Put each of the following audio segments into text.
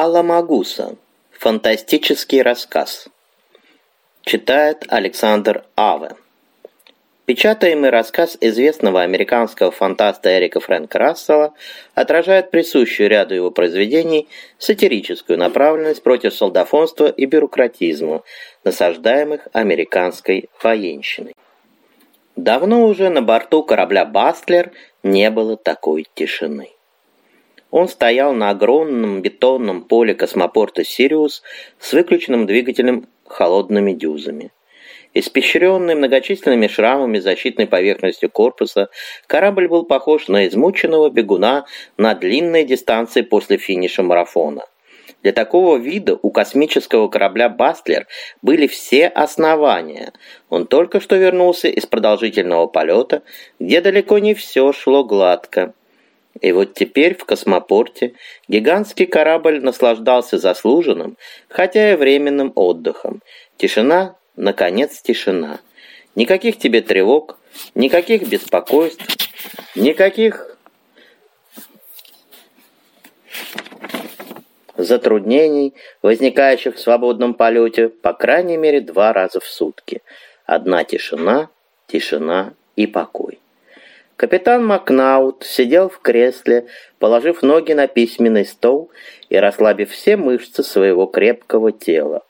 Алла Магуса. Фантастический рассказ. Читает Александр Аве. Печатаемый рассказ известного американского фантаста Эрика Фрэнка Рассела отражает присущую ряду его произведений сатирическую направленность против солдафонства и бюрократизма, насаждаемых американской военщиной. Давно уже на борту корабля «Бастлер» не было такой тишины. Он стоял на огромном бетонном поле космопорта «Сириус» с выключенным двигателем холодными дюзами. Испещренный многочисленными шрамами защитной поверхностью корпуса, корабль был похож на измученного бегуна на длинной дистанции после финиша марафона. Для такого вида у космического корабля «Бастлер» были все основания. Он только что вернулся из продолжительного полета, где далеко не все шло гладко. И вот теперь в космопорте гигантский корабль наслаждался заслуженным, хотя и временным отдыхом. Тишина, наконец, тишина. Никаких тебе тревог, никаких беспокойств, никаких затруднений, возникающих в свободном полете, по крайней мере, два раза в сутки. Одна тишина, тишина и покой. Капитан Макнаут сидел в кресле, положив ноги на письменный стол и расслабив все мышцы своего крепкого тела.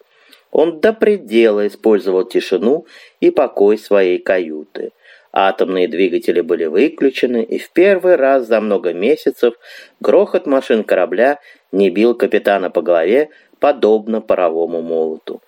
Он до предела использовал тишину и покой своей каюты. Атомные двигатели были выключены, и в первый раз за много месяцев грохот машин корабля не бил капитана по голове, подобно паровому молоту.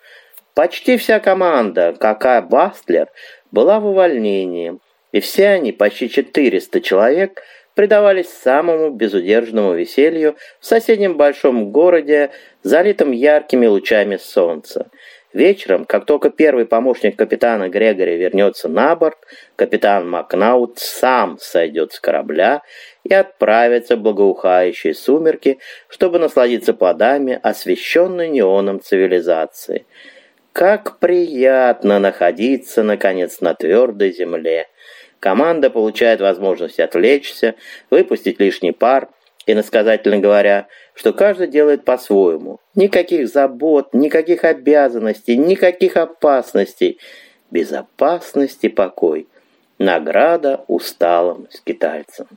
Почти вся команда, какая Бастлер, была в увольнении – и все они, почти 400 человек, предавались самому безудержному веселью в соседнем большом городе, залитом яркими лучами солнца. Вечером, как только первый помощник капитана Грегори вернется на борт, капитан Макнаут сам сойдет с корабля и отправится в благоухающие сумерки, чтобы насладиться плодами освещенной неоном цивилизации. Как приятно находиться, наконец, на твердой земле! Команда получает возможность отвлечься, выпустить лишний пар, и насказательно говоря, что каждый делает по-своему. Никаких забот, никаких обязанностей, никаких опасностей. Безопасность и покой. Награда усталым скитальцам.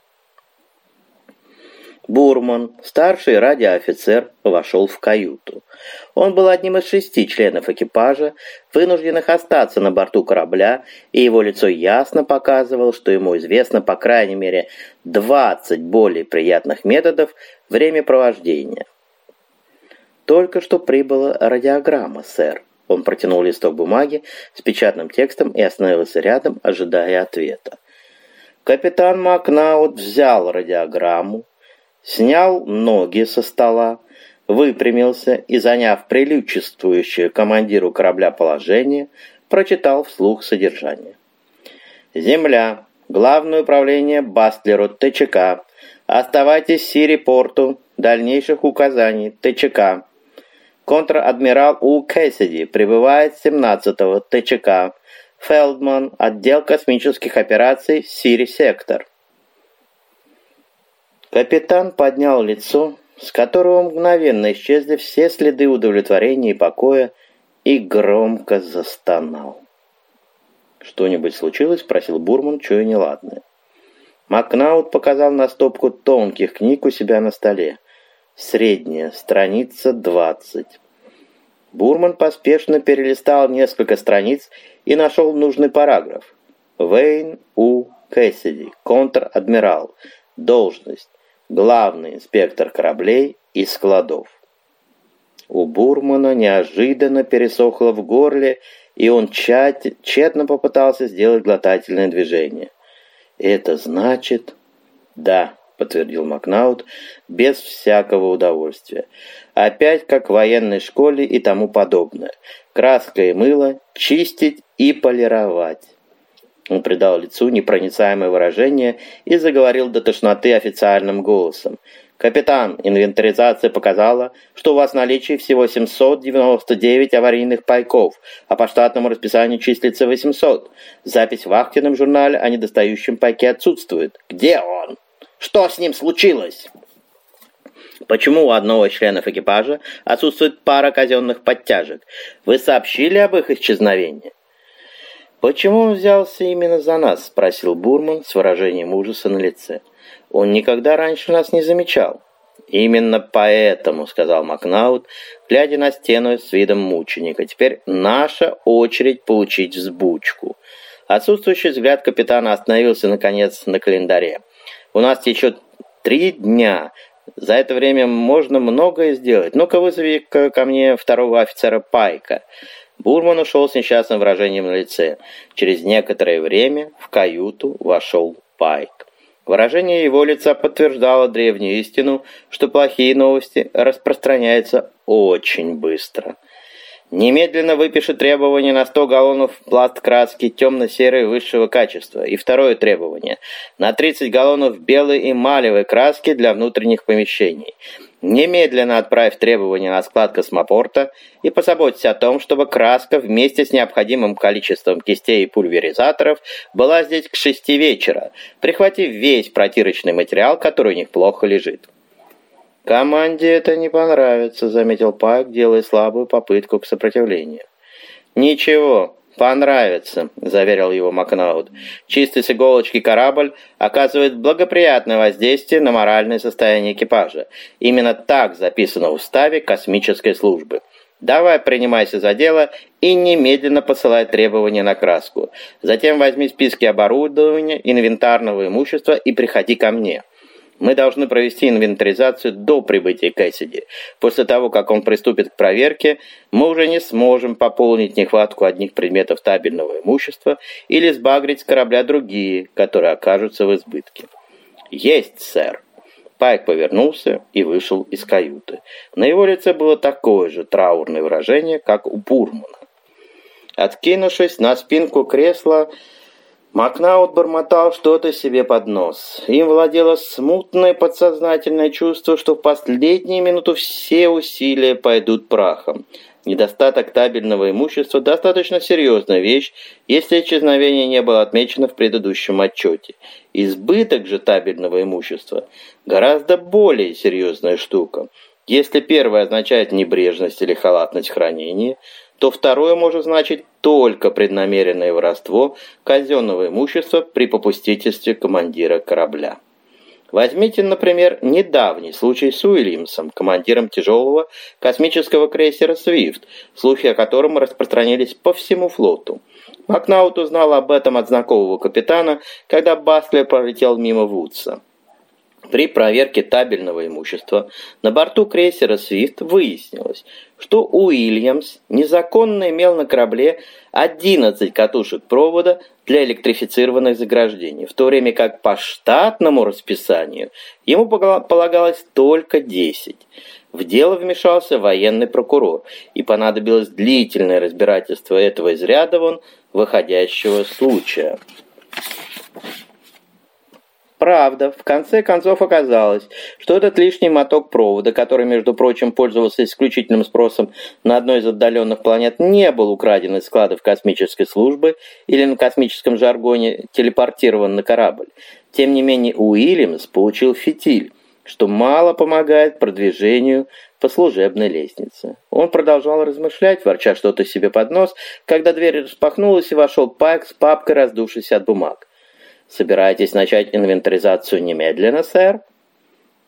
Бурман, старший радиоофицер, вошел в каюту. Он был одним из шести членов экипажа, вынужденных остаться на борту корабля, и его лицо ясно показывало, что ему известно по крайней мере 20 более приятных методов времяпровождения. «Только что прибыла радиограмма, сэр». Он протянул листок бумаги с печатным текстом и остановился рядом, ожидая ответа. Капитан Макнаут взял радиограмму, снял ноги со стола, выпрямился и, заняв приличествующее командиру корабля положение, прочитал вслух содержание. «Земля. Главное управление Бастлеру ТЧК. Оставайтесь в Сири-порту. Дальнейших указаний ТЧК. Контр-адмирал У. Кэссиди прибывает 17-го ТЧК. Фелдман, отдел космических операций, Сири-сектор. Капитан поднял лицо, с которого мгновенно исчезли все следы удовлетворения и покоя, и громко застонал. «Что-нибудь случилось?» — спросил Бурман, чуя неладное. Макнаут показал на стопку тонких книг у себя на столе. Средняя, страница 20. Бурман поспешно перелистал несколько страниц и нашел нужный параграф. Вейн У. Кэссиди, контр-адмирал, должность, главный инспектор кораблей и складов. У Бурмана неожиданно пересохло в горле, и он тщат, тщетно попытался сделать глотательное движение. «Это значит...» «Да», — подтвердил Макнаут, без всякого удовольствия. «Опять как в военной школе и тому подобное. Краска и мыло, чистить и полировать». Он придал лицу непроницаемое выражение и заговорил до тошноты официальным голосом. «Капитан, инвентаризация показала, что у вас в наличии всего 799 аварийных пайков, а по штатному расписанию числится 800. Запись в вахтенном журнале о недостающем пайке отсутствует. Где он? Что с ним случилось?» Почему у одного из членов экипажа отсутствует пара казенных подтяжек? Вы сообщили об их исчезновении? «Почему он взялся именно за нас?» – спросил Бурман с выражением ужаса на лице. «Он никогда раньше нас не замечал». «Именно поэтому», — сказал Макнаут, глядя на стену с видом мученика, «теперь наша очередь получить взбучку». Отсутствующий взгляд капитана остановился, наконец, на календаре. «У нас течет три дня. За это время можно многое сделать. Ну-ка вызови ко, мне второго офицера Пайка». Бурман ушел с несчастным выражением на лице. Через некоторое время в каюту вошел Пайк. Выражение его лица подтверждало древнюю истину, что плохие новости распространяются очень быстро. Немедленно выпиши требование на 100 галлонов пласт краски темно-серой высшего качества. И второе требование – на 30 галлонов белой эмалевой краски для внутренних помещений. Немедленно отправь требования на склад космопорта и позаботься о том, чтобы краска вместе с необходимым количеством кистей и пульверизаторов была здесь к шести вечера, прихватив весь протирочный материал, который у них плохо лежит. «Команде это не понравится», — заметил Пайк, делая слабую попытку к сопротивлению. «Ничего, «Понравится», — заверил его Макнаут. «Чистый с иголочки корабль оказывает благоприятное воздействие на моральное состояние экипажа. Именно так записано в уставе космической службы. Давай принимайся за дело и немедленно посылай требования на краску. Затем возьми списки оборудования, инвентарного имущества и приходи ко мне». Мы должны провести инвентаризацию до прибытия Кэссиди. После того, как он приступит к проверке, мы уже не сможем пополнить нехватку одних предметов табельного имущества или сбагрить с корабля другие, которые окажутся в избытке. Есть, сэр. Пайк повернулся и вышел из каюты. На его лице было такое же траурное выражение, как у Пурмана. Откинувшись на спинку кресла, Макнаут бормотал что-то себе под нос. Им владело смутное подсознательное чувство, что в последние минуты все усилия пойдут прахом. Недостаток табельного имущества – достаточно серьезная вещь, если исчезновение не было отмечено в предыдущем отчете. Избыток же табельного имущества – гораздо более серьезная штука. Если первое означает небрежность или халатность хранения – то второе может значить только преднамеренное воровство казенного имущества при попустительстве командира корабля. Возьмите, например, недавний случай с Уильямсом, командиром тяжелого космического крейсера «Свифт», слухи о котором распространились по всему флоту. Макнаут узнал об этом от знакомого капитана, когда Бастлер пролетел мимо Вудса. При проверке табельного имущества на борту крейсера «Свифт» выяснилось, что Уильямс незаконно имел на корабле 11 катушек провода для электрифицированных заграждений, в то время как по штатному расписанию ему полагалось только 10. В дело вмешался военный прокурор, и понадобилось длительное разбирательство этого из ряда вон выходящего случая. Правда, в конце концов оказалось, что этот лишний моток провода, который, между прочим, пользовался исключительным спросом на одной из отдаленных планет, не был украден из складов космической службы или на космическом жаргоне телепортирован на корабль. Тем не менее, Уильямс получил фитиль, что мало помогает продвижению по служебной лестнице. Он продолжал размышлять, ворча что-то себе под нос, когда дверь распахнулась и вошел Пайк с папкой, раздувшейся от бумаг. Собираетесь начать инвентаризацию немедленно, сэр?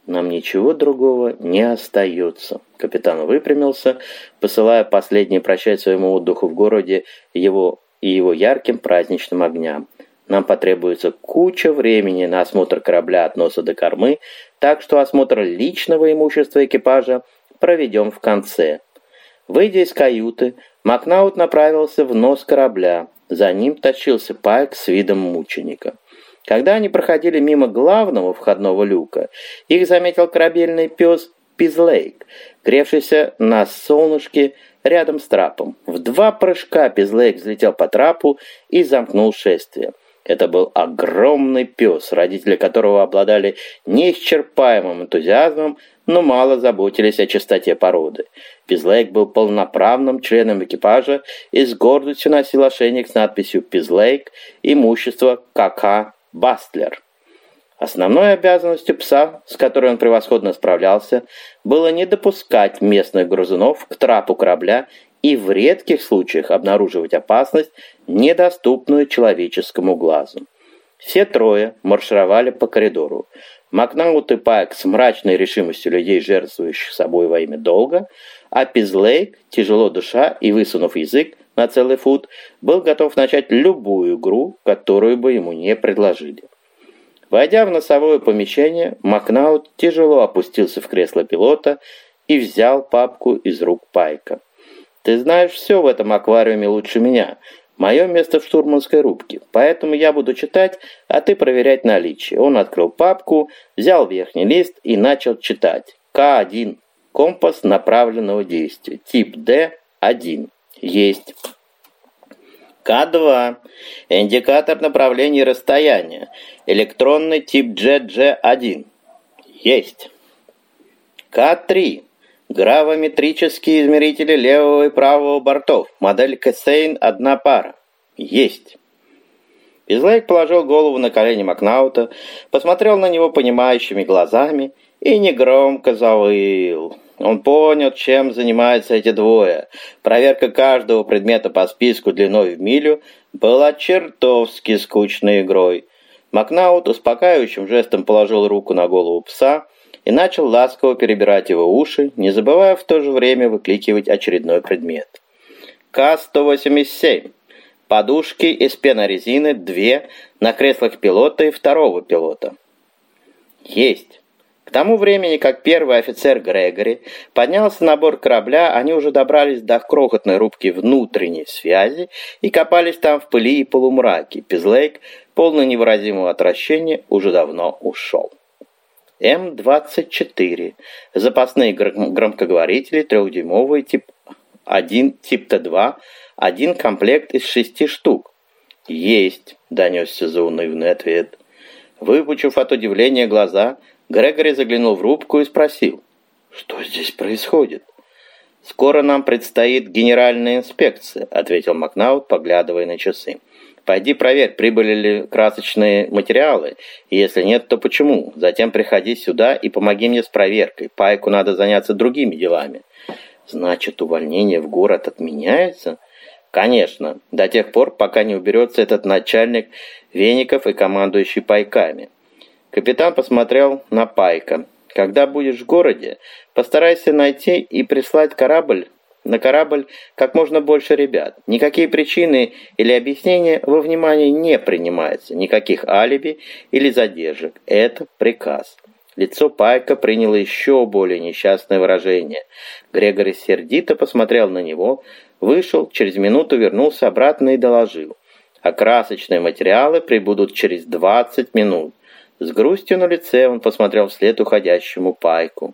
Нам ничего другого не остается. Капитан выпрямился, посылая последний прощать своему отдыху в городе его и его ярким праздничным огням. Нам потребуется куча времени на осмотр корабля от носа до кормы, так что осмотр личного имущества экипажа проведем в конце. Выйдя из каюты, Макнаут направился в нос корабля. За ним тащился Пайк с видом мученика. Когда они проходили мимо главного входного люка, их заметил корабельный пес Пизлейк, гревшийся на солнышке рядом с трапом. В два прыжка Пизлейк взлетел по трапу и замкнул шествие. Это был огромный пес, родители которого обладали неисчерпаемым энтузиазмом, но мало заботились о чистоте породы. Пизлейк был полноправным членом экипажа и с гордостью носил ошейник с надписью «Пизлейк. Имущество КК Бастлер. Основной обязанностью пса, с которой он превосходно справлялся, было не допускать местных грызунов к трапу корабля и в редких случаях обнаруживать опасность, недоступную человеческому глазу. Все трое маршировали по коридору. Макнаут и Пайк с мрачной решимостью людей, жертвующих собой во имя долга, а Пизлейк, тяжело душа и высунув язык на целый фут, был готов начать любую игру, которую бы ему не предложили. Войдя в носовое помещение, Макнаут тяжело опустился в кресло пилота и взял папку из рук Пайка. «Ты знаешь все в этом аквариуме лучше меня. Мое место в штурманской рубке, поэтому я буду читать, а ты проверять наличие». Он открыл папку, взял верхний лист и начал читать. К1. Компас направленного действия. Тип Д1. Есть. К2. Индикатор направления и расстояния. Электронный тип GG1. Есть. К3. Гравометрические измерители левого и правого бортов. Модель Кассейн одна пара. Есть. Безлейк положил голову на колени Макнаута, посмотрел на него понимающими глазами и негромко завыл. Он понял, чем занимаются эти двое. Проверка каждого предмета по списку длиной в милю была чертовски скучной игрой. Макнаут успокаивающим жестом положил руку на голову пса и начал ласково перебирать его уши, не забывая в то же время выкликивать очередной предмет. К-187. Подушки из пенорезины, две, на креслах пилота и второго пилота. Есть. К тому времени, как первый офицер Грегори поднялся на борт корабля, они уже добрались до крохотной рубки внутренней связи и копались там в пыли и полумраке. Пизлейк, полный невыразимого отвращения, уже давно ушел. М-24. Запасные громкоговорители, трехдюймовые, тип 1, тип Т2, один комплект из шести штук. «Есть», — донесся заунывный ответ. Выпучив от удивления глаза, Грегори заглянул в рубку и спросил, «Что здесь происходит?» «Скоро нам предстоит генеральная инспекция», — ответил Макнаут, поглядывая на часы. «Пойди проверь, прибыли ли красочные материалы, и если нет, то почему. Затем приходи сюда и помоги мне с проверкой. Пайку надо заняться другими делами». «Значит, увольнение в город отменяется?» «Конечно, до тех пор, пока не уберется этот начальник веников и командующий пайками». Капитан посмотрел на Пайка. «Когда будешь в городе, постарайся найти и прислать корабль на корабль как можно больше ребят. Никакие причины или объяснения во внимание не принимаются. Никаких алиби или задержек. Это приказ». Лицо Пайка приняло еще более несчастное выражение. Грегори сердито посмотрел на него, вышел, через минуту вернулся обратно и доложил. А красочные материалы прибудут через 20 минут. С грустью на лице он посмотрел вслед уходящему пайку.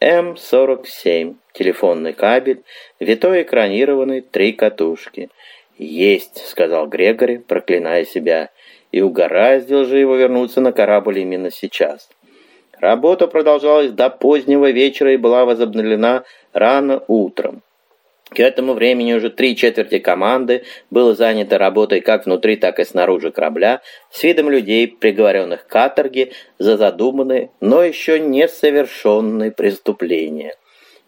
М-47. Телефонный кабель, витой экранированный, три катушки. «Есть», — сказал Грегори, проклиная себя, и угораздил же его вернуться на корабль именно сейчас. Работа продолжалась до позднего вечера и была возобновлена рано утром. К этому времени уже три четверти команды было занято работой как внутри, так и снаружи корабля с видом людей, приговоренных к каторге за задуманные, но еще не совершенные преступления.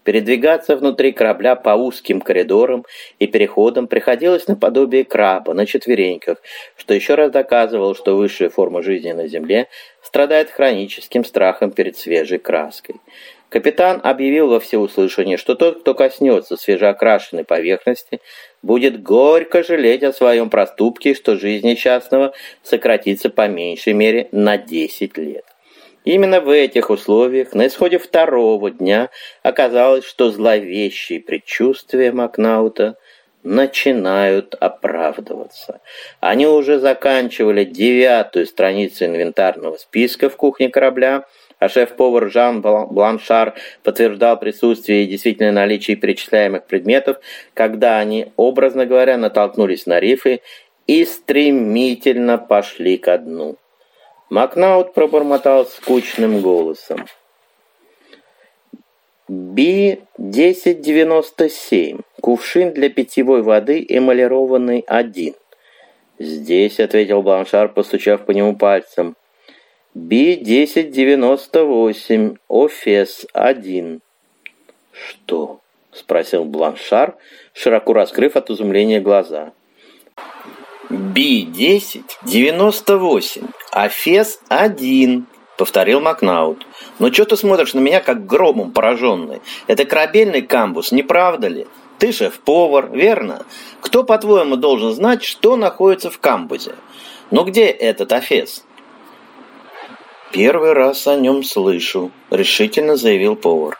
Передвигаться внутри корабля по узким коридорам и переходам приходилось наподобие краба на четвереньках, что еще раз доказывало, что высшая форма жизни на Земле страдает хроническим страхом перед свежей краской. Капитан объявил во всеуслышание, что тот, кто коснется свежеокрашенной поверхности, будет горько жалеть о своем проступке, что жизнь несчастного сократится по меньшей мере на 10 лет. Именно в этих условиях на исходе второго дня оказалось, что зловещие предчувствия Макнаута начинают оправдываться. Они уже заканчивали девятую страницу инвентарного списка в кухне корабля, а шеф-повар Жан Бланшар подтверждал присутствие и действительное наличие перечисляемых предметов, когда они, образно говоря, натолкнулись на рифы и стремительно пошли ко дну. Макнаут пробормотал скучным голосом. Би-1097. Кувшин для питьевой воды, эмалированный один. «Здесь», — ответил Бланшар, постучав по нему пальцем. Би-1098, Офес-1. Что? Спросил Бланшар, широко раскрыв от изумления глаза. Би-1098, Офес-1, повторил Макнаут. «Ну что ты смотришь на меня, как громом пораженный? Это корабельный камбус, не правда ли? Ты шеф-повар, верно? Кто, по-твоему, должен знать, что находится в камбузе? Ну где этот Офес?» «Первый раз о нем слышу», — решительно заявил повар.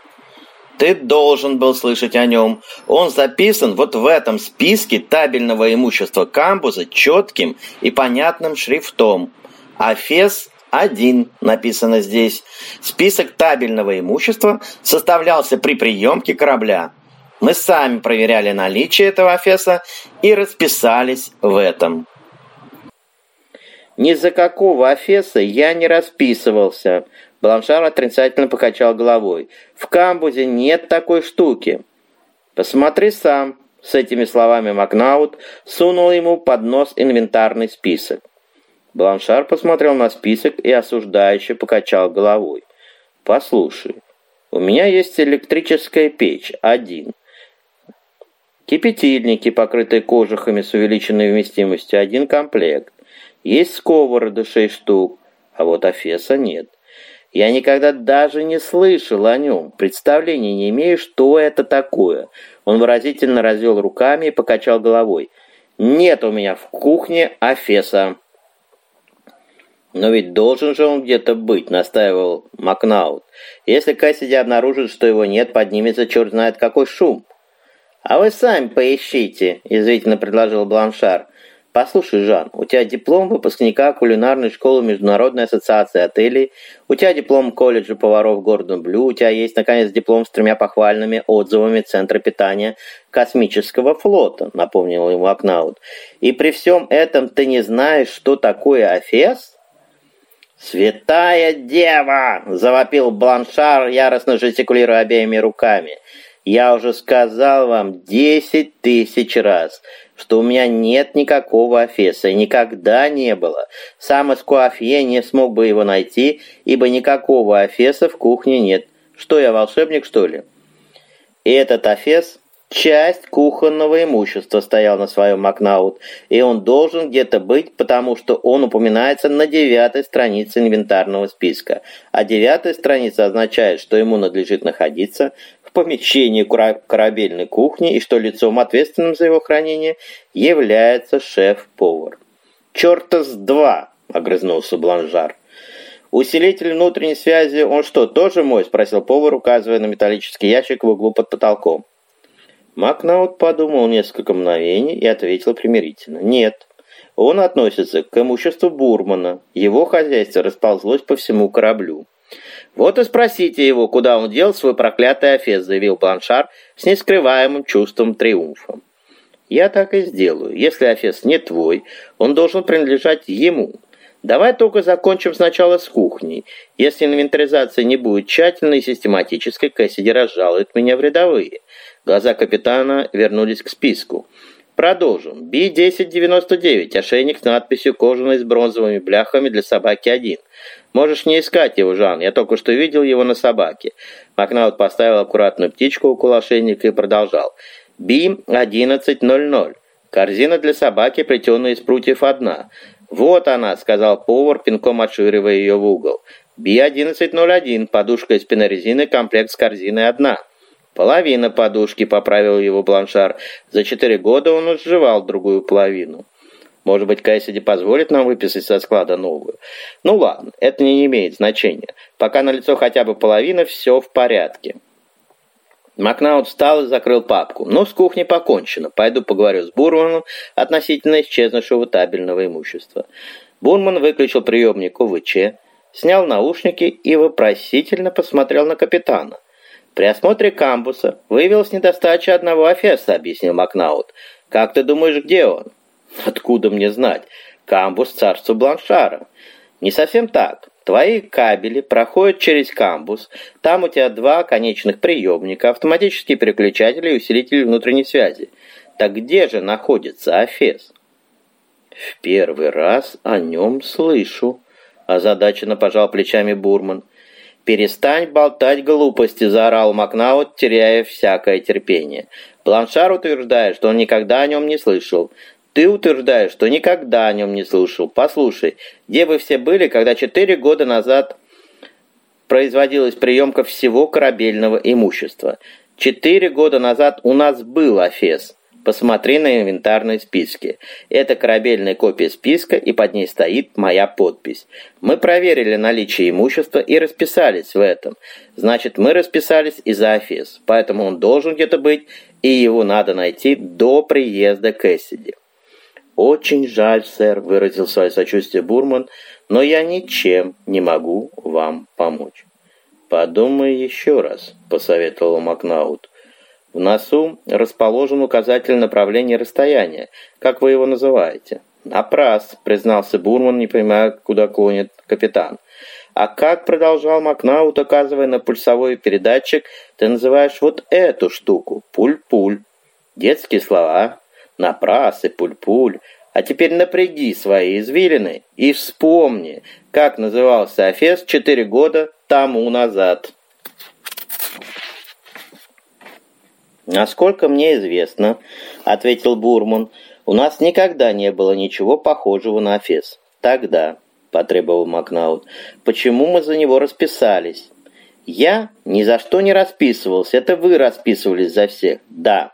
«Ты должен был слышать о нем. Он записан вот в этом списке табельного имущества камбуза четким и понятным шрифтом. Офес один написано здесь. Список табельного имущества составлялся при приемке корабля. Мы сами проверяли наличие этого Афеса и расписались в этом. Ни за какого Афеса я не расписывался. Бланшар отрицательно покачал головой. В камбузе нет такой штуки. Посмотри сам. С этими словами Макнаут сунул ему под нос инвентарный список. Бланшар посмотрел на список и осуждающе покачал головой. «Послушай, у меня есть электрическая печь, один. Кипятильники, покрытые кожухами с увеличенной вместимостью, один комплект. Есть сковороды, шесть штук, а вот Афеса нет. Я никогда даже не слышал о нем, представления не имею, что это такое». Он выразительно развел руками и покачал головой. «Нет у меня в кухне Афеса». «Но ведь должен же он где-то быть», — настаивал Макнаут. «Если Кассиди обнаружит, что его нет, поднимется черт знает какой шум». «А вы сами поищите», — язвительно предложил Бланшар. «Послушай, Жан, у тебя диплом выпускника кулинарной школы Международной ассоциации отелей, у тебя диплом колледжа поваров Гордон Блю, у тебя есть, наконец, диплом с тремя похвальными отзывами Центра питания космического флота», — напомнил ему Акнаут. «И при всем этом ты не знаешь, что такое Афес?» «Святая дева!» – завопил Бланшар, яростно жестикулируя обеими руками. «Я уже сказал вам десять тысяч раз, что у меня нет никакого Афеса и никогда не было. Сам Эскуафье не смог бы его найти, ибо никакого Афеса в кухне нет. Что я, волшебник, что ли?» И этот Афес Часть кухонного имущества стоял на своем Макнаут, и он должен где-то быть, потому что он упоминается на девятой странице инвентарного списка. А девятая страница означает, что ему надлежит находиться в помещении корабельной кухни и что лицом, ответственным за его хранение, является шеф-повар. «Черта с два!» — огрызнулся Бланжар. «Усилитель внутренней связи, он что, тоже мой?» — спросил повар, указывая на металлический ящик в углу под потолком. Макнаут подумал несколько мгновений и ответил примирительно. «Нет, он относится к имуществу Бурмана. Его хозяйство расползлось по всему кораблю». «Вот и спросите его, куда он дел свой проклятый офес», заявил Бланшар с нескрываемым чувством триумфа. «Я так и сделаю. Если офес не твой, он должен принадлежать ему. Давай только закончим сначала с кухней. Если инвентаризация не будет тщательной и систематической, Кэссиди разжалует меня в рядовые. Глаза капитана вернулись к списку. Продолжим. Би-1099. Ошейник с надписью «Кожаный с бронзовыми бляхами для собаки один». Можешь не искать его, Жан. Я только что видел его на собаке. Макнаут поставил аккуратную птичку около ошейника и продолжал. Би-1100. Корзина для собаки, плетеная из прутьев одна. «Вот она», — сказал повар, пинком отшвыривая ее в угол. «Би-1101, подушка из пенорезины, комплект с корзиной одна». «Половина подушки», — поправил его Бланшар. «За четыре года он сживал другую половину». Может быть, Кайсиди позволит нам выписать со склада новую? Ну ладно, это не имеет значения. Пока на лицо хотя бы половина, все в порядке. Макнаут встал и закрыл папку. «Ну, с кухней покончено. Пойду поговорю с Бурманом относительно исчезнувшего табельного имущества». Бурман выключил приемник УВЧ, снял наушники и вопросительно посмотрел на капитана. «При осмотре камбуса выявилась недостача одного афеса», — объяснил Макнаут. «Как ты думаешь, где он?» «Откуда мне знать? Камбус царства Бланшара». «Не совсем так. Твои кабели проходят через камбус. Там у тебя два конечных приемника, автоматический переключатель и усилитель внутренней связи. Так где же находится Афес? В первый раз о нем слышу, озадаченно пожал плечами Бурман. «Перестань болтать глупости!» – заорал Макнаут, теряя всякое терпение. Бланшар утверждает, что он никогда о нем не слышал. Ты утверждаешь, что никогда о нем не слышал. Послушай, где вы все были, когда четыре года назад производилась приемка всего корабельного имущества? Четыре года назад у нас был Афес. Посмотри на инвентарные списки. Это корабельная копия списка, и под ней стоит моя подпись. Мы проверили наличие имущества и расписались в этом. Значит, мы расписались и за Афес, поэтому он должен где-то быть, и его надо найти до приезда Кэссиди. «Очень жаль, сэр», — выразил свое сочувствие Бурман, «но я ничем не могу вам помочь». «Подумай еще раз», — посоветовал Макнаут. В носу расположен указатель направления расстояния. Как вы его называете? Напрас, признался Бурман, не понимая, куда клонит капитан. А как продолжал Макнаут, указывая на пульсовой передатчик, ты называешь вот эту штуку? Пуль-пуль. Детские слова. Напрас и пуль-пуль. А теперь напряги свои извилины и вспомни, как назывался Афес четыре года тому назад. «Насколько мне известно», — ответил Бурман, — «у нас никогда не было ничего похожего на Афес. Тогда», — потребовал Макнаут, — «почему мы за него расписались?» «Я ни за что не расписывался, это вы расписывались за всех». «Да,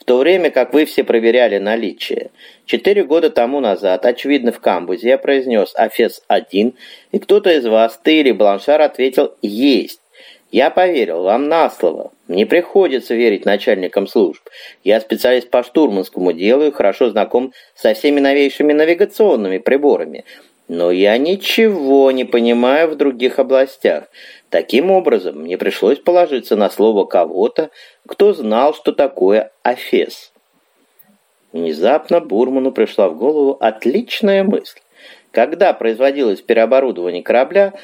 в то время как вы все проверяли наличие. Четыре года тому назад, очевидно, в камбузе я произнес «Афес-1», и кто-то из вас, ты или Бланшар, ответил «Есть». Я поверил вам на слово. Мне приходится верить начальникам служб. Я специалист по штурманскому делу и хорошо знаком со всеми новейшими навигационными приборами. Но я ничего не понимаю в других областях. Таким образом, мне пришлось положиться на слово кого-то, кто знал, что такое Афес. Внезапно Бурману пришла в голову отличная мысль. Когда производилось переоборудование корабля,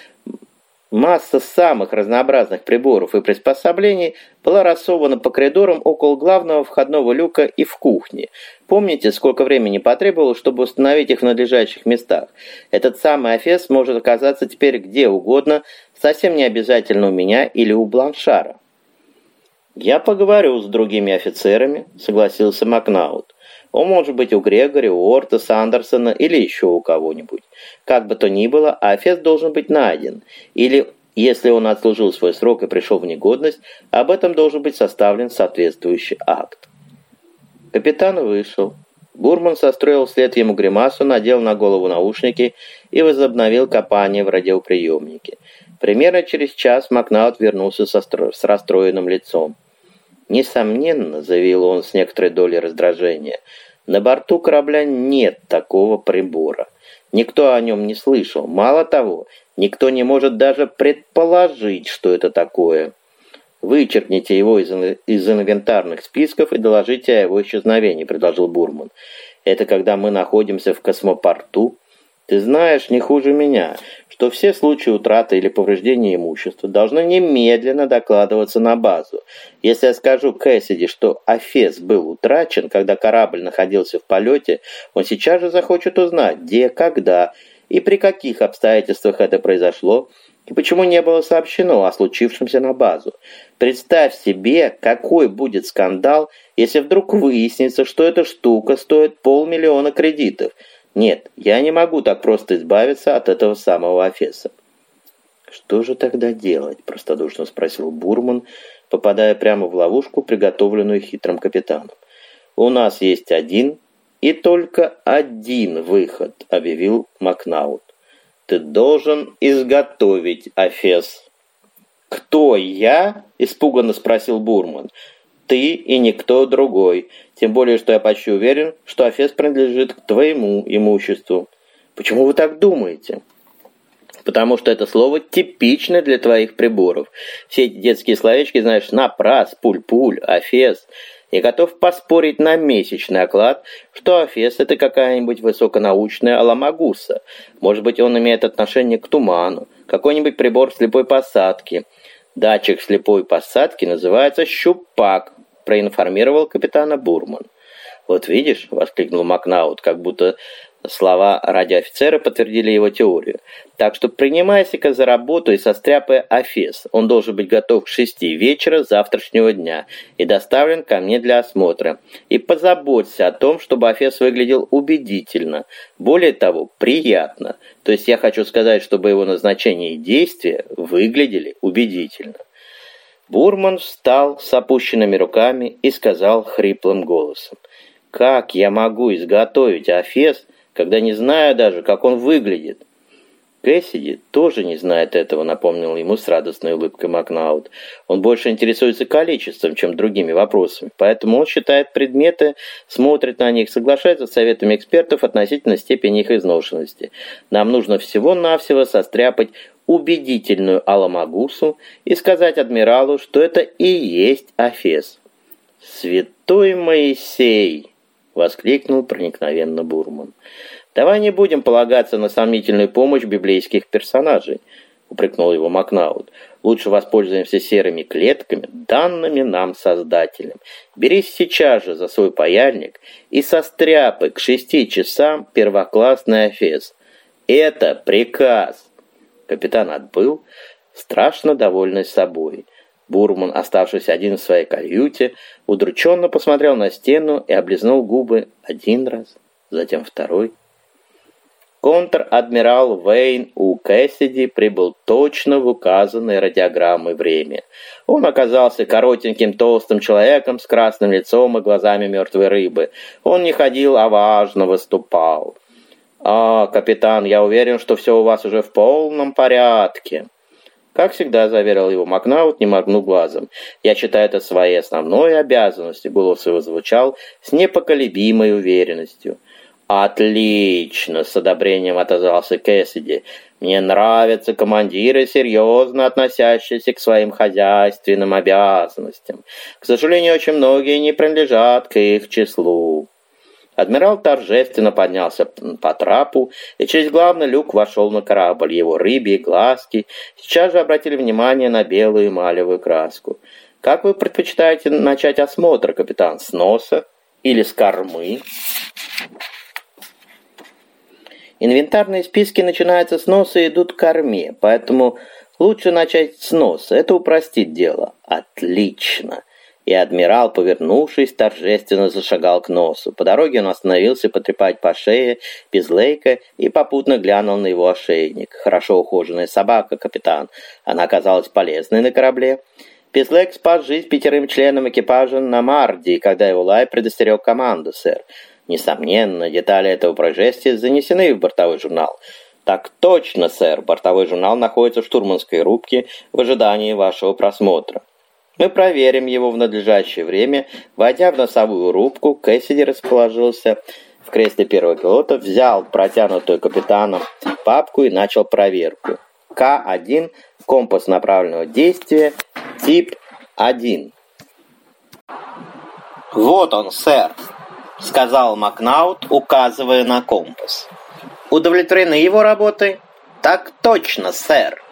Масса самых разнообразных приборов и приспособлений была рассована по коридорам около главного входного люка и в кухне. Помните, сколько времени потребовалось, чтобы установить их в надлежащих местах? Этот самый Афес может оказаться теперь где угодно, совсем не обязательно у меня или у Бланшара. «Я поговорю с другими офицерами», — согласился Макнаут. Он может быть у Грегори, у Орта, Сандерсона или еще у кого-нибудь. Как бы то ни было, Афес должен быть найден. Или, если он отслужил свой срок и пришел в негодность, об этом должен быть составлен соответствующий акт. Капитан вышел. Бурман состроил вслед ему гримасу, надел на голову наушники и возобновил копание в радиоприемнике. Примерно через час Макнаут вернулся со с расстроенным лицом. «Несомненно», — заявил он с некоторой долей раздражения, — на борту корабля нет такого прибора. Никто о нем не слышал. Мало того, никто не может даже предположить, что это такое. Вычеркните его из, из инвентарных списков и доложите о его исчезновении, предложил Бурман. Это когда мы находимся в космопорту, ты знаешь не хуже меня, что все случаи утраты или повреждения имущества должны немедленно докладываться на базу. Если я скажу Кэссиди, что Афес был утрачен, когда корабль находился в полете, он сейчас же захочет узнать, где, когда и при каких обстоятельствах это произошло, и почему не было сообщено о случившемся на базу. Представь себе, какой будет скандал, если вдруг выяснится, что эта штука стоит полмиллиона кредитов – нет, я не могу так просто избавиться от этого самого Афеса. «Что же тогда делать?» – простодушно спросил Бурман, попадая прямо в ловушку, приготовленную хитрым капитаном. «У нас есть один и только один выход», – объявил Макнаут. «Ты должен изготовить Афес». «Кто я?» – испуганно спросил Бурман. «Ты и никто другой. Тем более, что я почти уверен, что Афес принадлежит к твоему имуществу. Почему вы так думаете? Потому что это слово типично для твоих приборов. Все эти детские словечки, знаешь, напрас, пуль-пуль, Афес. Я готов поспорить на месячный оклад, что Афес это какая-нибудь высоконаучная аламагуса. Может быть, он имеет отношение к туману, какой-нибудь прибор слепой посадки. Датчик слепой посадки называется щупак, проинформировал капитана Бурман. «Вот видишь», — воскликнул Макнаут, как будто Слова радиоофицера подтвердили его теорию. Так что принимайся-ка за работу и состряпай Афес. Он должен быть готов к шести вечера завтрашнего дня и доставлен ко мне для осмотра. И позаботься о том, чтобы Афес выглядел убедительно. Более того, приятно. То есть я хочу сказать, чтобы его назначение и действия выглядели убедительно. Бурман встал с опущенными руками и сказал хриплым голосом. «Как я могу изготовить Афес, когда не знаю даже, как он выглядит?» Кэссиди тоже не знает этого, напомнил ему с радостной улыбкой Макнаут. Он больше интересуется количеством, чем другими вопросами, поэтому он считает предметы, смотрит на них, соглашается с советами экспертов относительно степени их изношенности. Нам нужно всего-навсего состряпать убедительную Аламагусу и сказать адмиралу, что это и есть Афес. «Святой Моисей!» — воскликнул проникновенно Бурман. «Давай не будем полагаться на сомнительную помощь библейских персонажей», — упрекнул его Макнаут. «Лучше воспользуемся серыми клетками, данными нам Создателем. Берись сейчас же за свой паяльник и состряпай к шести часам первоклассный Афес. Это приказ!» Капитан отбыл, страшно довольный собой. Бурман, оставшись один в своей каюте, удрученно посмотрел на стену и облизнул губы один раз, затем второй. Контр-адмирал Вейн У. Кэссиди прибыл точно в указанное радиограммой время. Он оказался коротеньким толстым человеком с красным лицом и глазами мертвой рыбы. Он не ходил, а важно выступал. «А, капитан, я уверен, что все у вас уже в полном порядке». Как всегда, заверил его Макнаут, не моргнув глазом. «Я считаю это своей основной обязанностью», — голос его звучал с непоколебимой уверенностью. «Отлично!» — с одобрением отозвался Кэссиди. «Мне нравятся командиры, серьезно относящиеся к своим хозяйственным обязанностям. К сожалению, очень многие не принадлежат к их числу». Адмирал торжественно поднялся по трапу и через главный люк вошел на корабль. Его рыбьи глазки сейчас же обратили внимание на белую эмалевую краску. «Как вы предпочитаете начать осмотр, капитан, с носа или с кормы?» Инвентарные списки начинаются с носа и идут к корме, поэтому лучше начать с носа. Это упростит дело. Отлично и адмирал, повернувшись, торжественно зашагал к носу. По дороге он остановился потрепать по шее Безлейка и попутно глянул на его ошейник. Хорошо ухоженная собака, капитан. Она оказалась полезной на корабле. Безлейк спас жизнь пятерым членам экипажа на Марди, когда его лай предостерег команду, сэр. Несомненно, детали этого происшествия занесены в бортовой журнал. «Так точно, сэр. Бортовой журнал находится в штурманской рубке в ожидании вашего просмотра». Мы проверим его в надлежащее время. Войдя в носовую рубку, Кэссиди расположился в кресле первого пилота, взял протянутую капитаном папку и начал проверку. К1, компас направленного действия, тип 1. «Вот он, сэр», — сказал Макнаут, указывая на компас. «Удовлетворены его работой?» «Так точно, сэр».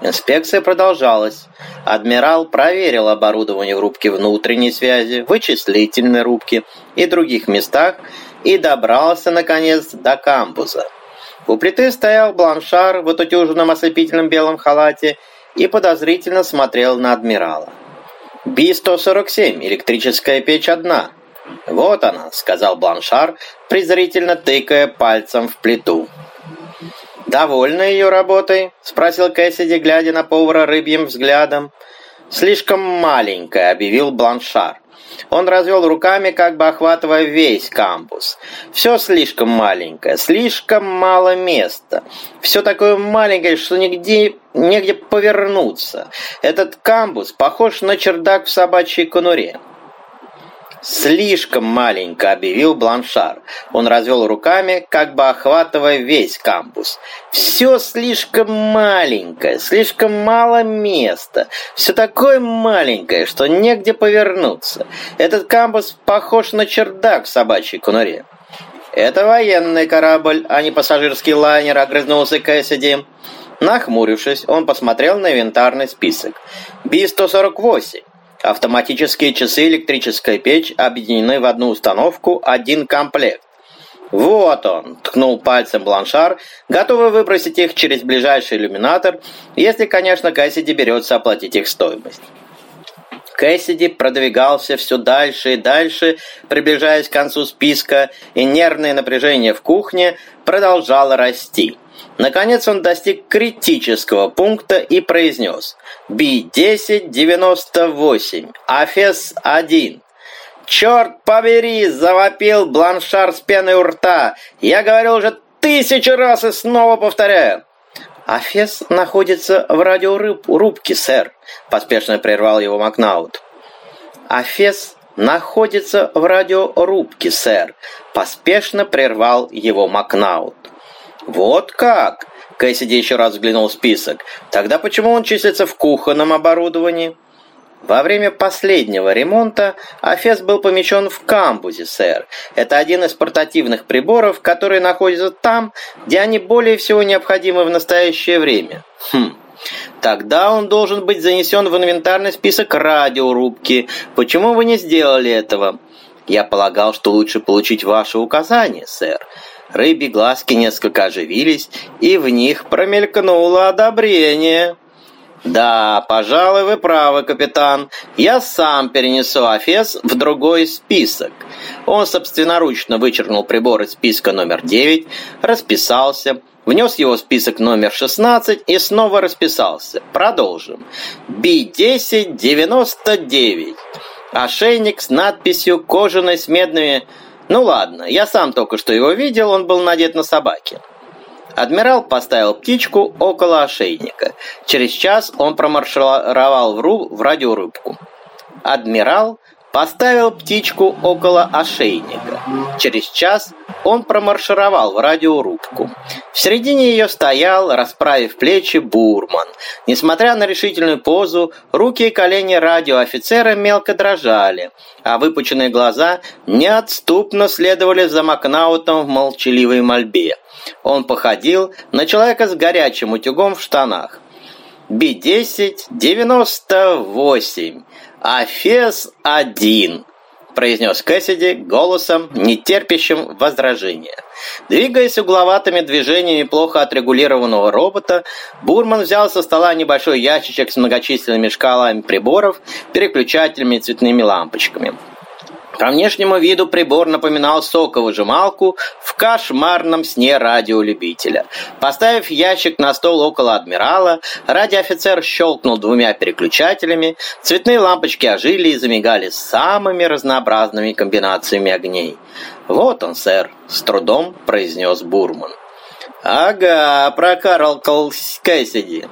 Инспекция продолжалась. Адмирал проверил оборудование в рубке внутренней связи, вычислительной рубке и других местах и добрался, наконец, до камбуза. У плиты стоял бланшар в отутюженном ослепительном белом халате и подозрительно смотрел на адмирала. «Би-147, электрическая печь одна». «Вот она», — сказал бланшар, презрительно тыкая пальцем в плиту. «Довольна ее работой?» — спросил Кэссиди, глядя на повара рыбьим взглядом. «Слишком маленькая», — объявил Бланшар. Он развел руками, как бы охватывая весь кампус. «Все слишком маленькое, слишком мало места. Все такое маленькое, что нигде, негде повернуться. Этот кампус похож на чердак в собачьей конуре». «Слишком маленько», — объявил Бланшар. Он развел руками, как бы охватывая весь кампус. «Все слишком маленькое, слишком мало места. Все такое маленькое, что негде повернуться. Этот кампус похож на чердак в собачьей конуре». «Это военный корабль, а не пассажирский лайнер», — огрызнулся Кэссиди. Нахмурившись, он посмотрел на инвентарный список. «Би-148». Автоматические часы и электрическая печь объединены в одну установку, один комплект. «Вот он!» – ткнул пальцем Бланшар, готовый выбросить их через ближайший иллюминатор, если, конечно, Кассиди берется оплатить их стоимость. Кэссиди продвигался все дальше и дальше, приближаясь к концу списка, и нервное напряжение в кухне продолжало расти. Наконец он достиг критического пункта и произнес «Би-10-98, Афес-1». «Черт побери!» – завопил Бланшар с пеной у рта. «Я говорил уже тысячу раз и снова повторяю. «Афес находится в радиорубке, сэр», — поспешно прервал его Макнаут. «Афес находится в радиорубке, сэр», — поспешно прервал его Макнаут. «Вот как?» — Кэссиди еще раз взглянул в список. «Тогда почему он числится в кухонном оборудовании?» Во время последнего ремонта Афес был помещен в камбузе, сэр. Это один из портативных приборов, которые находятся там, где они более всего необходимы в настоящее время. Хм. Тогда он должен быть занесен в инвентарный список радиорубки. Почему вы не сделали этого? Я полагал, что лучше получить ваши указания, сэр. Рыбьи глазки несколько оживились, и в них промелькнуло одобрение. «Да, пожалуй, вы правы, капитан. Я сам перенесу Афес в другой список». Он собственноручно вычеркнул прибор из списка номер 9, расписался, внес его в список номер 16 и снова расписался. Продолжим. Би-10-99. Ошейник с надписью «Кожаный с медными...» Ну ладно, я сам только что его видел, он был надет на собаке. Адмирал поставил птичку около ошейника. Через час он промаршировал в, ру, в радиорубку. Адмирал поставил птичку около ошейника. Через час он промаршировал в радиорубку. В середине ее стоял, расправив плечи, Бурман. Несмотря на решительную позу, руки и колени радиоофицера мелко дрожали, а выпученные глаза неотступно следовали за Макнаутом в молчаливой мольбе. Он походил на человека с горячим утюгом в штанах. Би-10-98. Афес-1 произнес Кэссиди голосом, не терпящим возражения. Двигаясь угловатыми движениями плохо отрегулированного робота, Бурман взял со стола небольшой ящичек с многочисленными шкалами приборов, переключателями и цветными лампочками. По внешнему виду прибор напоминал соковыжималку в кошмарном сне радиолюбителя. Поставив ящик на стол около адмирала, радиоофицер щелкнул двумя переключателями, цветные лампочки ожили и замигали самыми разнообразными комбинациями огней. «Вот он, сэр», — с трудом произнес Бурман. «Ага», — прокаркал Кэссиди.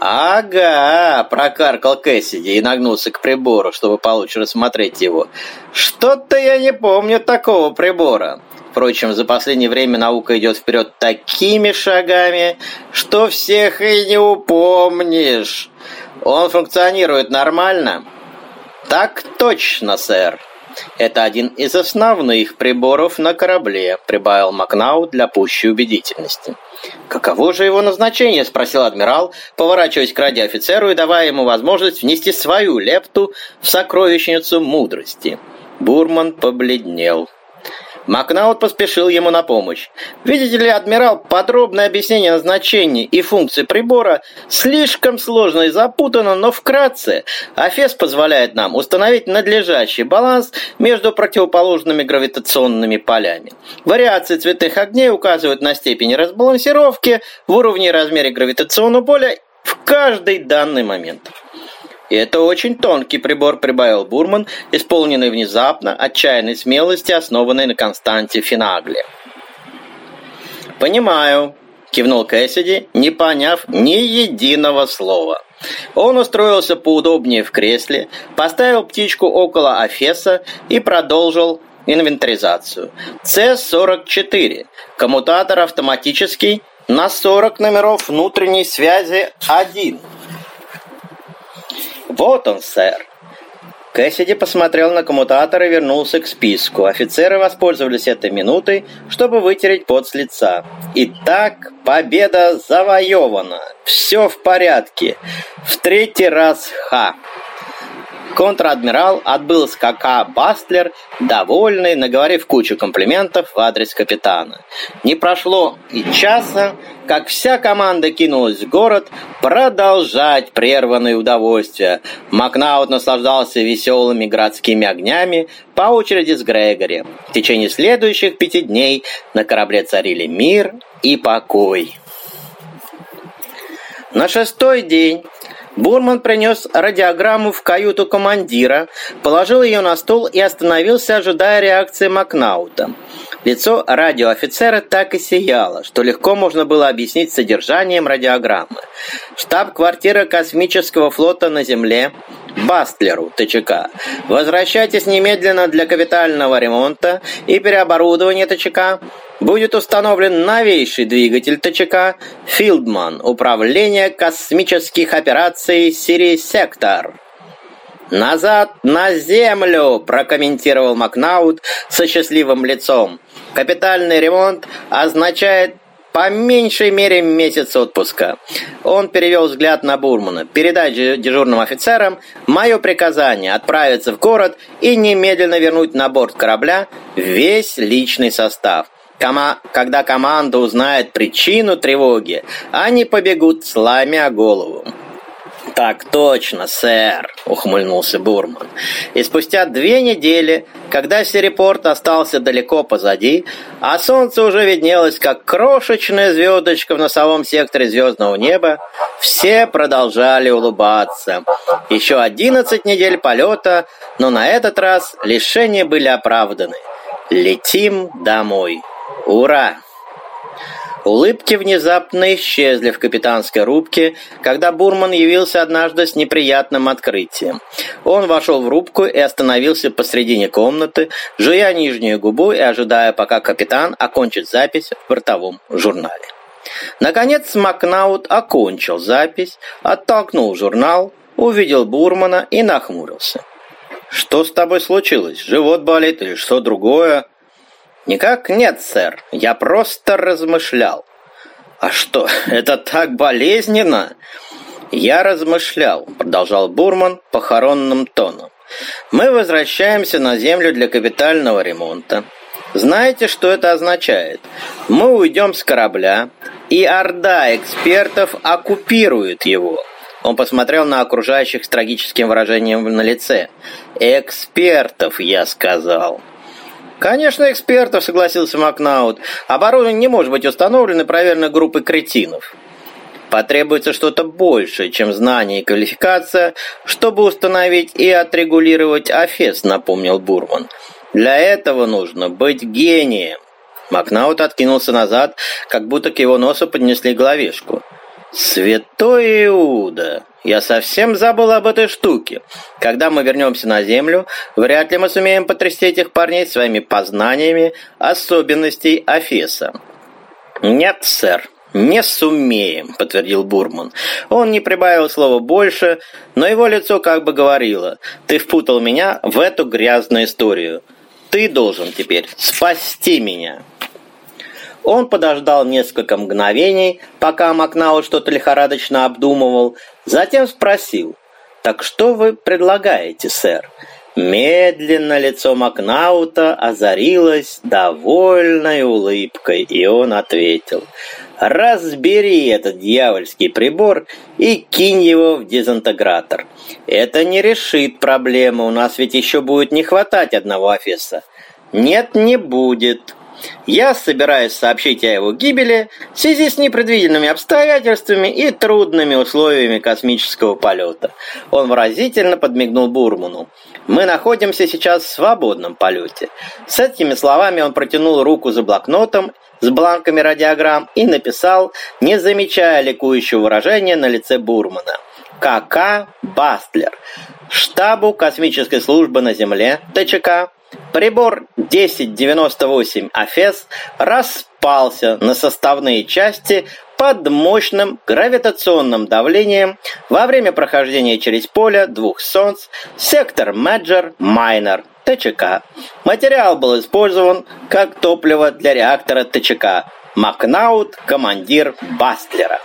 «Ага», — прокаркал Кэссиди и нагнулся к прибору, чтобы получше рассмотреть его. «Что-то я не помню такого прибора». Впрочем, за последнее время наука идет вперед такими шагами, что всех и не упомнишь. Он функционирует нормально? Так точно, сэр. Это один из основных приборов на корабле, прибавил Макнау для пущей убедительности. «Каково же его назначение?» – спросил адмирал, поворачиваясь к радиоофицеру и давая ему возможность внести свою лепту в сокровищницу мудрости. Бурман побледнел. Макнаут поспешил ему на помощь. Видите ли, адмирал, подробное объяснение назначения и функций прибора слишком сложно и запутано, но вкратце. АФЕС позволяет нам установить надлежащий баланс между противоположными гравитационными полями. Вариации цветных огней указывают на степень разбалансировки в уровне и размере гравитационного поля в каждый данный момент. И это очень тонкий прибор, прибавил Бурман, исполненный внезапно, отчаянной смелости, основанной на константе Финагле. «Понимаю», — кивнул Кэссиди, не поняв ни единого слова. Он устроился поудобнее в кресле, поставил птичку около Афеса и продолжил инвентаризацию. С-44. Коммутатор автоматический на 40 номеров внутренней связи 1. «Вот он, сэр!» Кэссиди посмотрел на коммутатор и вернулся к списку. Офицеры воспользовались этой минутой, чтобы вытереть пот с лица. Итак, победа завоевана. Все в порядке. В третий раз ха. Контр-адмирал отбыл с КК Бастлер, довольный, наговорив кучу комплиментов в адрес капитана. Не прошло и часа, как вся команда кинулась в город продолжать прерванные удовольствия. Макнаут наслаждался веселыми городскими огнями по очереди с Грегори. В течение следующих пяти дней на корабле царили мир и покой. На шестой день Бурман принес радиограмму в каюту командира, положил ее на стол и остановился, ожидая реакции Макнаута. Лицо радиоофицера так и сияло, что легко можно было объяснить содержанием радиограммы. Штаб-квартира космического флота на Земле, Бастлеру, ТЧК. Возвращайтесь немедленно для капитального ремонта и переоборудования ТЧК. Будет установлен новейший двигатель ТЧК «Филдман» Управление космических операций серии «Сектор». «Назад на землю!» – прокомментировал Макнаут со счастливым лицом. «Капитальный ремонт означает по меньшей мере месяц отпуска. Он перевел взгляд на Бурмана. Передать дежурным офицерам мое приказание отправиться в город и немедленно вернуть на борт корабля весь личный состав. Кома когда команда узнает причину тревоги, они побегут, сломя голову. «Так точно, сэр», — ухмыльнулся Бурман. И спустя две недели, когда Серепорт остался далеко позади, а солнце уже виднелось, как крошечная звездочка в носовом секторе звездного неба, все продолжали улыбаться. Еще одиннадцать недель полета, но на этот раз лишения были оправданы. «Летим домой! Ура!» Улыбки внезапно исчезли в капитанской рубке, когда Бурман явился однажды с неприятным открытием. Он вошел в рубку и остановился посредине комнаты, жуя нижнюю губу и ожидая, пока капитан окончит запись в бортовом журнале. Наконец Макнаут окончил запись, оттолкнул журнал, увидел Бурмана и нахмурился. «Что с тобой случилось? Живот болит или что другое?» «Никак нет, сэр. Я просто размышлял». «А что, это так болезненно?» «Я размышлял», — продолжал Бурман похоронным тоном. «Мы возвращаемся на Землю для капитального ремонта. Знаете, что это означает? Мы уйдем с корабля, и орда экспертов оккупирует его». Он посмотрел на окружающих с трагическим выражением на лице. «Экспертов, я сказал». «Конечно, экспертов», — согласился Макнаут. «Оборудование не может быть установлено и проверено группой кретинов». Потребуется что-то большее, чем знание и квалификация, чтобы установить и отрегулировать АФЕС, напомнил Бурман. Для этого нужно быть гением. Макнаут откинулся назад, как будто к его носу поднесли головешку. «Святой Иуда! Я совсем забыл об этой штуке. Когда мы вернемся на Землю, вряд ли мы сумеем потрясти этих парней своими познаниями особенностей Афеса». «Нет, сэр, не сумеем», — подтвердил Бурман. Он не прибавил слова больше, но его лицо как бы говорило, «Ты впутал меня в эту грязную историю. Ты должен теперь спасти меня». Он подождал несколько мгновений, пока Макнау что-то лихорадочно обдумывал, затем спросил, «Так что вы предлагаете, сэр?» Медленно лицо Макнаута озарилось довольной улыбкой, и он ответил, «Разбери этот дьявольский прибор и кинь его в дезинтегратор. Это не решит проблему, у нас ведь еще будет не хватать одного офиса». «Нет, не будет», я собираюсь сообщить о его гибели в связи с непредвиденными обстоятельствами и трудными условиями космического полета. Он выразительно подмигнул Бурману. Мы находимся сейчас в свободном полете. С этими словами он протянул руку за блокнотом с бланками радиограмм и написал, не замечая ликующего выражения на лице Бурмана. КК Бастлер. Штабу космической службы на Земле, ТЧК, Прибор 1098 АФЕС распался на составные части под мощным гравитационным давлением во время прохождения через поле двух солнц сектор Мэджер Майнер ТЧК. Материал был использован как топливо для реактора ТЧК. Макнаут, командир Бастлера.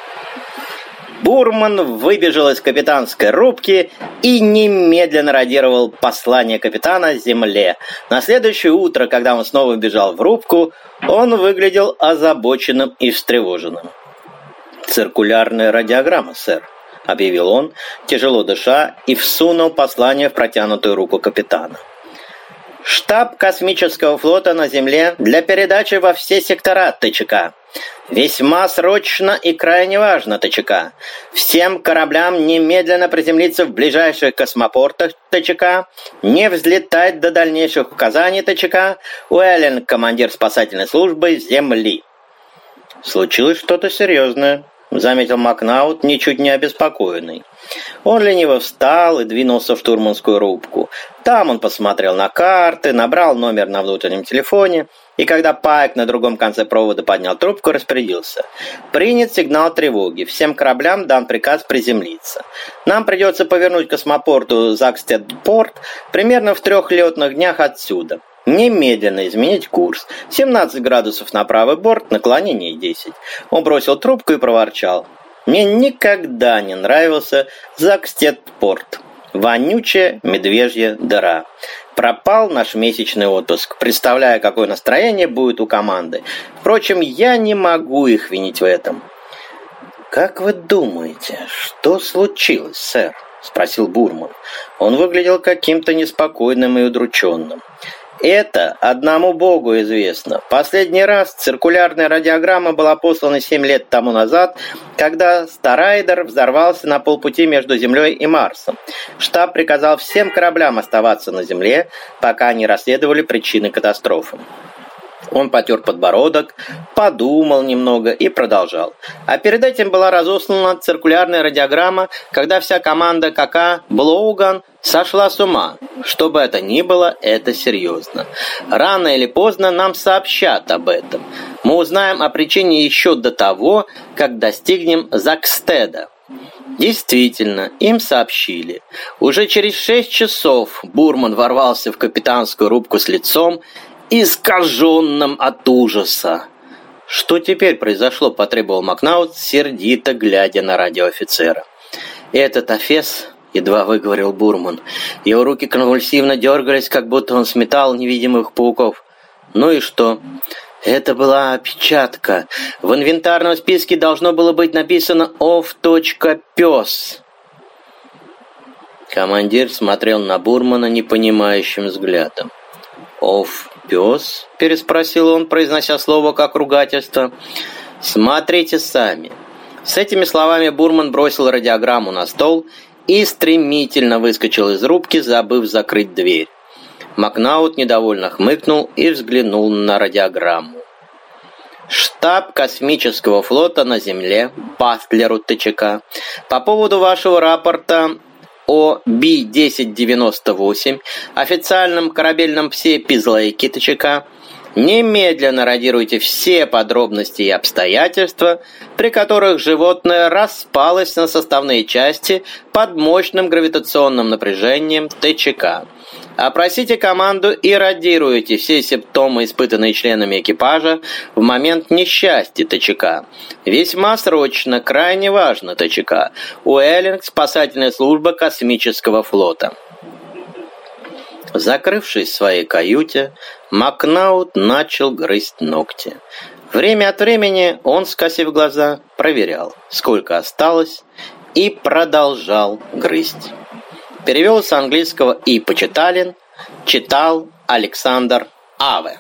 Бурман выбежал из капитанской рубки и немедленно радировал послание капитана земле. На следующее утро, когда он снова бежал в рубку, он выглядел озабоченным и встревоженным. «Циркулярная радиограмма, сэр», — объявил он, тяжело дыша, и всунул послание в протянутую руку капитана. Штаб космического флота на Земле для передачи во все сектора ТЧК. Весьма срочно и крайне важно ТЧК. Всем кораблям немедленно приземлиться в ближайших космопортах ТЧК, не взлетать до дальнейших указаний ТЧК. Уэллен, командир спасательной службы Земли. Случилось что-то серьезное. — заметил Макнаут, ничуть не обеспокоенный. Он лениво встал и двинулся в штурманскую рубку. Там он посмотрел на карты, набрал номер на внутреннем телефоне, и когда Пайк на другом конце провода поднял трубку, распорядился. «Принят сигнал тревоги. Всем кораблям дан приказ приземлиться. Нам придется повернуть космопорту Закстедпорт примерно в трех летных днях отсюда. Немедленно изменить курс. 17 градусов на правый борт, наклонение 10. Он бросил трубку и проворчал. Мне никогда не нравился Закстедпорт. Вонючая медвежья дыра. Пропал наш месячный отпуск, представляя, какое настроение будет у команды. Впрочем, я не могу их винить в этом. «Как вы думаете, что случилось, сэр?» — спросил Бурман. Он выглядел каким-то неспокойным и удрученным. Это одному Богу известно. Последний раз циркулярная радиограмма была послана 7 лет тому назад, когда Старайдер взорвался на полпути между Землей и Марсом. Штаб приказал всем кораблям оставаться на Земле, пока они расследовали причины катастрофы. Он потер подбородок, подумал немного и продолжал. А перед этим была разослана циркулярная радиограмма, когда вся команда КК Блоуган сошла с ума. Что бы это ни было, это серьезно. Рано или поздно нам сообщат об этом. Мы узнаем о причине еще до того, как достигнем Закстеда. Действительно, им сообщили. Уже через шесть часов Бурман ворвался в капитанскую рубку с лицом, искаженным от ужаса. «Что теперь произошло?» – потребовал Макнаут, сердито глядя на радиоофицера. «Этот Афес едва выговорил Бурман. Его руки конвульсивно дергались, как будто он сметал невидимых пауков. Ну и что? Это была опечатка. В инвентарном списке должно было быть написано «Ов.пес». Командир смотрел на Бурмана непонимающим взглядом. «Ов, пес?» – переспросил он, произнося слово как ругательство. «Смотрите сами». С этими словами Бурман бросил радиограмму на стол и стремительно выскочил из рубки, забыв закрыть дверь. Макнаут недовольно хмыкнул и взглянул на радиограмму. Штаб космического флота на Земле, Бастлеру ТЧК, по поводу вашего рапорта о Би-1098, официальном корабельном псе Пизлайки ТЧК, Немедленно радируйте все подробности и обстоятельства, при которых животное распалось на составные части под мощным гравитационным напряжением ТЧК. Опросите команду и радируйте все симптомы, испытанные членами экипажа в момент несчастья ТЧК. Весьма срочно, крайне важно ТЧК. Уэллинг, спасательная служба космического флота. Закрывшись в своей каюте, Макнаут начал грызть ногти. Время от времени он, скосив глаза, проверял, сколько осталось, и продолжал грызть. Перевел с английского и почиталин, читал Александр Аве.